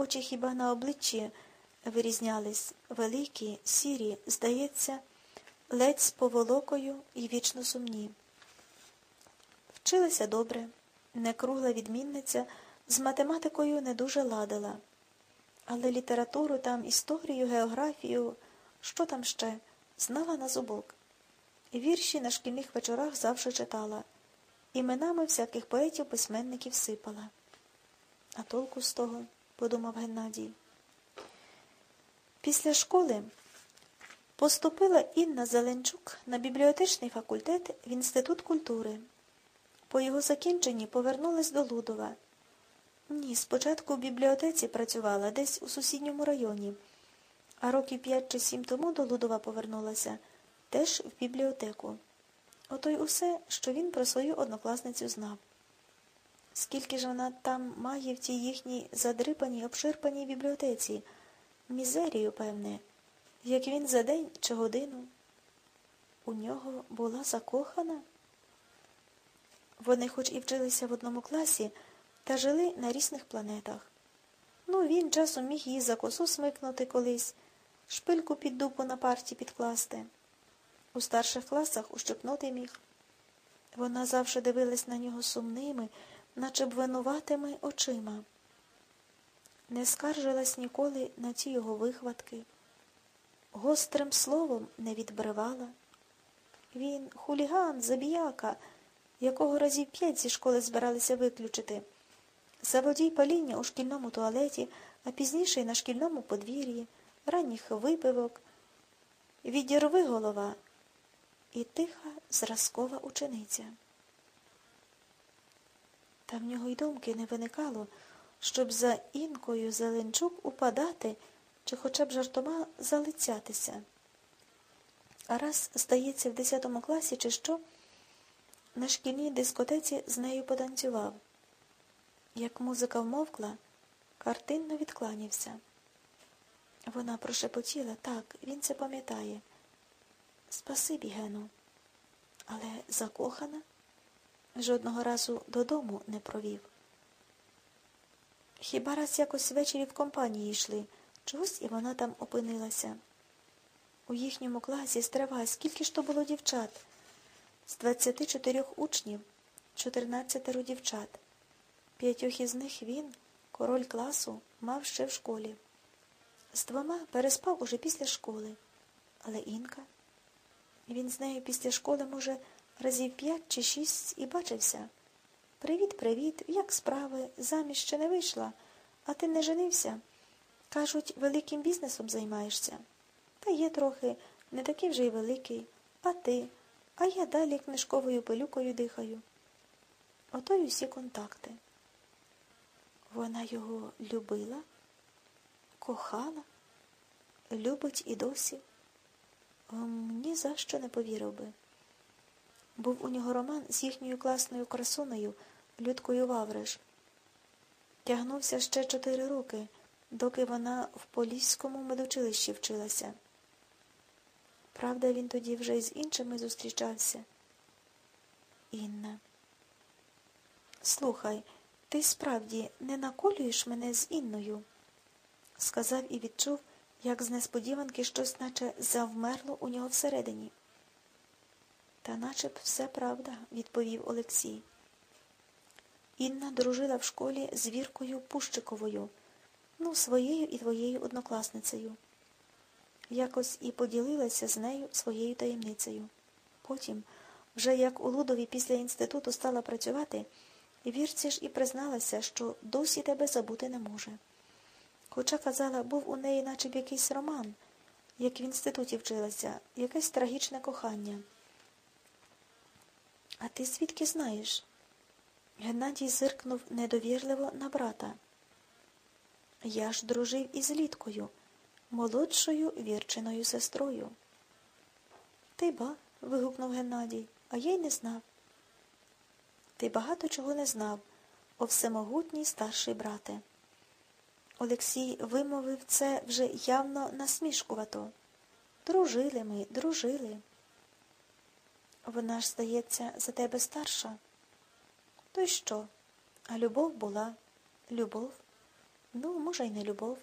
Очі хіба на обличчі вирізнялись великі, сірі, здається, ледь з поволокою і вічно сумні. Вчилася добре, некругла відмінниця, з математикою не дуже ладила, але літературу там, історію, географію, що там ще, знала на зубок. Вірші на шкільних вечорах завжди читала, іменами всяких поетів письменників сипала. А толку з того, подумав Геннадій. Після школи поступила Інна Зеленчук на бібліотечний факультет в Інститут культури. По його закінченні повернулась до Лудова. Ні, спочатку в бібліотеці працювала десь у сусідньому районі, а років п'ять чи сім тому до Лудова повернулася теж в бібліотеку. Ото й усе, що він про свою однокласницю знав. Скільки ж вона там має в тій їхній задрипаній, обширпаній бібліотеці, мізерію, певне, як він за день чи годину. У нього була закохана. Вони хоч і вчилися в одному класі, та жили на різних планетах. Ну, він часом міг її за косу смикнути колись, шпильку під дупу на парті підкласти. У старших класах ущипнути міг. Вона завжди дивилась на нього сумними, наче б винуватими очима. Не скаржилась ніколи на ті його вихватки, гострим словом не відбривала. Він хуліган, забіяка, якого разів п'ять зі школи збиралися виключити, заводій паління у шкільному туалеті, а пізніше й на шкільному подвір'ї, ранніх випивок, відірви голова і тиха зразкова учениця. Та в нього й думки не виникало, щоб за інкою Зеленчук упадати чи хоча б жартома залицятися. А раз, здається, в десятому класі, чи що, на шкільній дискотеці з нею потанцював. Як музика вмовкла, картинно відкланявся. Вона прошепотіла так, він це пам'ятає. Спасибі, Гену. Але закохана жодного разу додому не провів. Хіба раз якось ввечері в компанії йшли, чогось і вона там опинилася. У їхньому класі стривай, скільки ж то було дівчат? З 24 учнів, 14 дівчат. П'ятьох із них він, король класу, мав ще в школі. З двома переспав уже після школи. Але Інка, він з нею після школи, може, разів п'ять чи шість і бачився. Привіт, привіт, як справи? Заміж ще не вийшла, а ти не женився. Кажуть, великим бізнесом займаєшся. Та є трохи, не такий вже й великий. А ти? А я далі книжковою пилюкою дихаю. Ото й усі контакти. Вона його любила, кохала, любить і досі. Ні за що не повірив би. Був у нього роман з їхньою класною красунею, Людкою Вавриш. Тягнувся ще чотири роки, доки вона в Поліському медучилищі вчилася. Правда, він тоді вже з іншими зустрічався. Інна. Слухай, ти справді не наколюєш мене з Інною? сказав і відчув, як з несподіванки щось наче завмерло у нього всередині. Та наче б все правда, відповів Олексій. Інна дружила в школі з Віркою Пущиковою, ну, своєю і твоєю однокласницею. Якось і поділилася з нею своєю таємницею. Потім, вже як у Лудові після інституту стала працювати, Вірці ж і призналася, що досі тебе забути не може. Хоча, казала, був у неї наче якийсь роман, як в інституті вчилася, якесь трагічне кохання. А ти звідки знаєш? Геннадій зиркнув недовірливо на брата. Я ж дружив із Літкою, молодшою вірчиною сестрою. Ти ба. вигукнув Геннадій, а я й не знав. Ти багато чого не знав, о всемогутній старший брате. Олексій вимовив це вже явно насмішкувато. Дружили ми, дружили. Вона ж, здається, за тебе старша. То й що? А любов була, любов. Ну, може, й не любов.